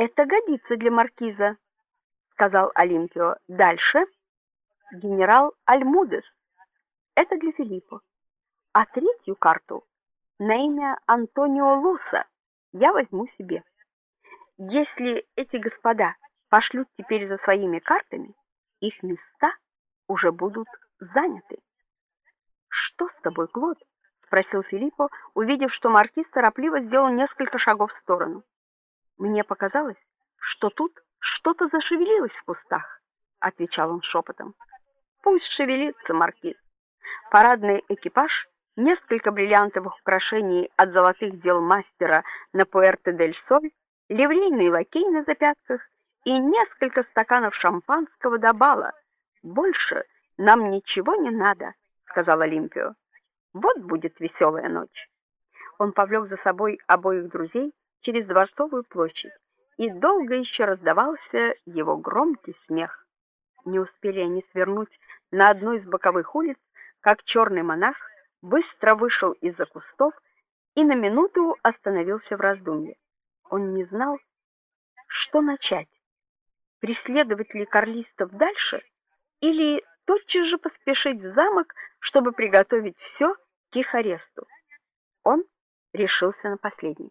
Это годится для маркиза, сказал Олимпио. Дальше генерал Альмудес. Это для Филиппа. А третью карту на имя Антонио Луса я возьму себе. Если эти господа пошлют теперь за своими картами, их места уже будут заняты. Что с тобой, Клод? спросил Филиппо, увидев, что маркиз торопливо сделал несколько шагов в сторону. Мне показалось, что тут что-то зашевелилось в кустах, отвечал он шепотом. Пусть шевелится, маркиз. Парадный экипаж, несколько бриллиантовых украшений от золотых дел мастера на Пуэрто-дель-Соль, ливрейный лакей на запятках и несколько стаканов шампанского до бала. Больше нам ничего не надо, сказал Олимпио. Вот будет веселая ночь. Он повлек за собой обоих друзей через Дворцовую площадь, и долго еще раздавался его громкий смех. Не успели они свернуть на одну из боковых улиц, как черный монах быстро вышел из-за кустов и на минуту остановился в раздумье. Он не знал, что начать. Преследовать ли карлистов дальше или тотчас же поспешить в замок, чтобы приготовить все к их аресту. Он решился на последний.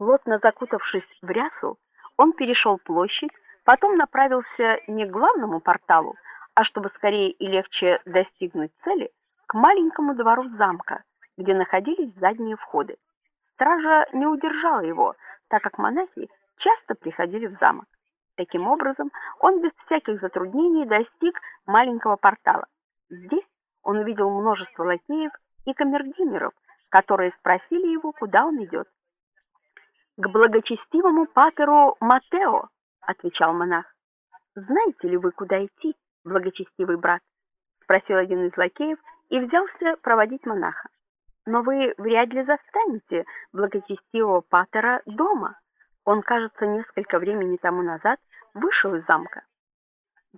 Плотно закутавшись в рясу, он перешел площадь, потом направился не к главному порталу, а чтобы скорее и легче достигнуть цели, к маленькому двору замка, где находились задние входы. Стража не удержала его, так как монахи часто приходили в замок. Таким образом, он без всяких затруднений достиг маленького портала. Здесь он увидел множество лакеев и камердинеров, которые спросили его, куда он идет. К благочестивому патеру Матео, отвечал монах. Знаете ли вы, куда идти, благочестивый брат? спросил один из лакеев и взялся проводить монаха. Но вы вряд ли застанете благочестивого патера дома. Он, кажется, несколько времени тому назад вышел из замка.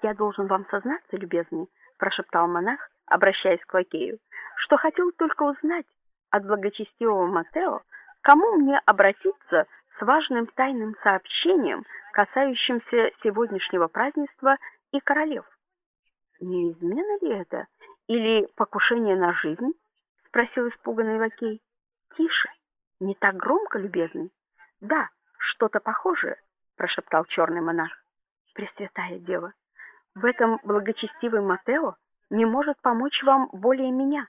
Я должен вам сознаться, любезный, прошептал монах, обращаясь к лакею, что хотел только узнать от благочестивого Матео, кому мне обратиться с важным тайным сообщением, касающимся сегодняшнего празднества и королев. Не измена ли это или покушение на жизнь? спросил испуганный лакей. Тише, не так громко, любезный. Да, что-то похожее, прошептал черный монах. Пресвятая Дева, в этом благочестивый Матео не может помочь вам более меня.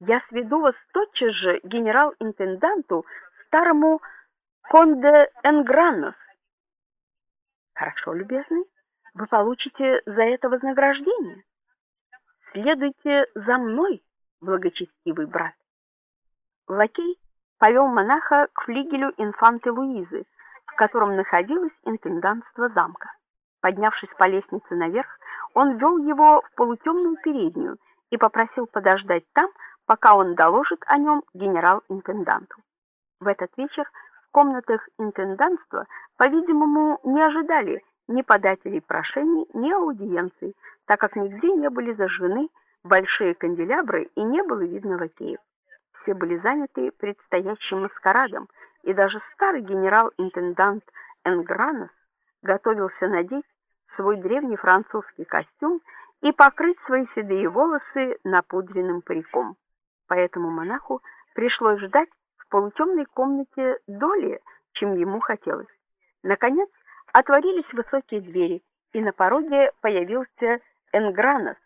Я сведу вас тотчас же генерал-интенданту старому конде Энгранос. Хорошо, любезный, вы получите за это вознаграждение. Следуйте за мной, благочестивый брат. Лакей повел монаха к флигелю инфанты Луизы, в котором находилось интендантство замка. Поднявшись по лестнице наверх, он вел его в полутемную переднюю и попросил подождать там, пока он доложит о нем генерал-интенданту. В этот вечер в комнатах интендантства, по-видимому, не ожидали ни подателей прошений, ни аудиенций, так как нигде не были зажжены большие канделябры и не было видно лакеев. Все были заняты предстоящим маскарадом, и даже старый генерал-интендант Энгранос готовился надеть свой древний французский костюм и покрыть свои седые волосы напудренным париком. Поэтому монаху пришлось ждать полутемной комнате доли, чем ему хотелось. Наконец, отворились высокие двери, и на пороге появился Энгранос,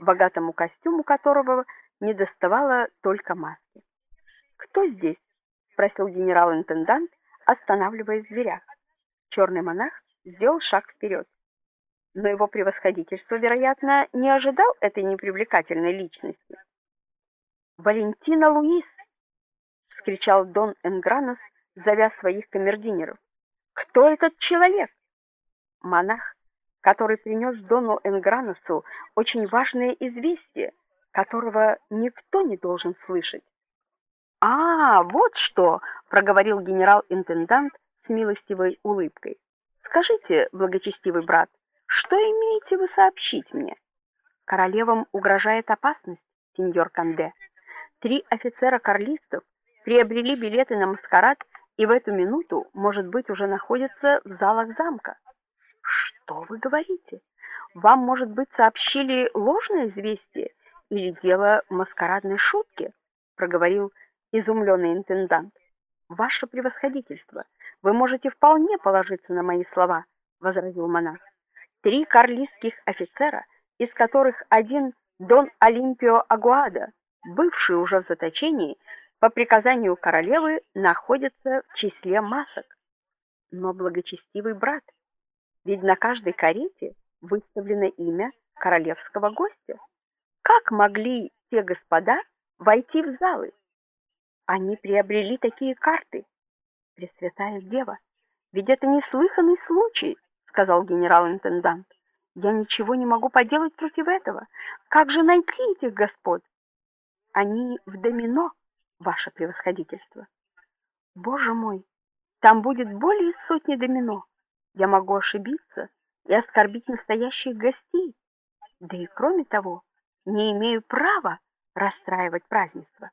богатому костюму которого недоставало только маски. "Кто здесь?" спросил генерал-интендант, останавливаясь в дверях. Черный монах сделал шаг вперед но его превосходительство, вероятно, не ожидал этой непривлекательной личности. "Валентина Луис!" Вскричал Дон Энгранос, зовя своих камердинеров. "Кто этот человек?" Монах, который принес Дону Энграносу очень важное известие, которого никто не должен слышать. "А, вот что", проговорил генерал-интендант с милостивой улыбкой. "Скажите, благочестивый брат, что имеете вы сообщить мне? Королевам угрожает опасность, сеньор Канде. Три офицера карлистов приобрели билеты на маскарад и в эту минуту, может быть, уже находится в залах замка. Что вы говорите? Вам, может быть, сообщили ложное известие или дело маскарадной шутке, проговорил изумленный интендант. Ваше превосходительство, вы можете вполне положиться на мои слова, возразил монарх. Три карлистских офицера, из которых один Дон Олимпио Агуада, бывший уже в заточении, по приказанию королевы находится в числе масок. Но благочестивый брат, ведь на каждой карете выставлено имя королевского гостя. Как могли те господа войти в залы? Они приобрели такие карты. Пресвятая Дева, ведь это неслыханный случай, сказал генерал-интендант. Я ничего не могу поделать против этого. Как же найти этих господ? Они в домино, ваше превосходительство. Боже мой, там будет более сотни домино. Я могу ошибиться и оскорбить настоящих гостей. Да и кроме того, не имею права расстраивать празднество.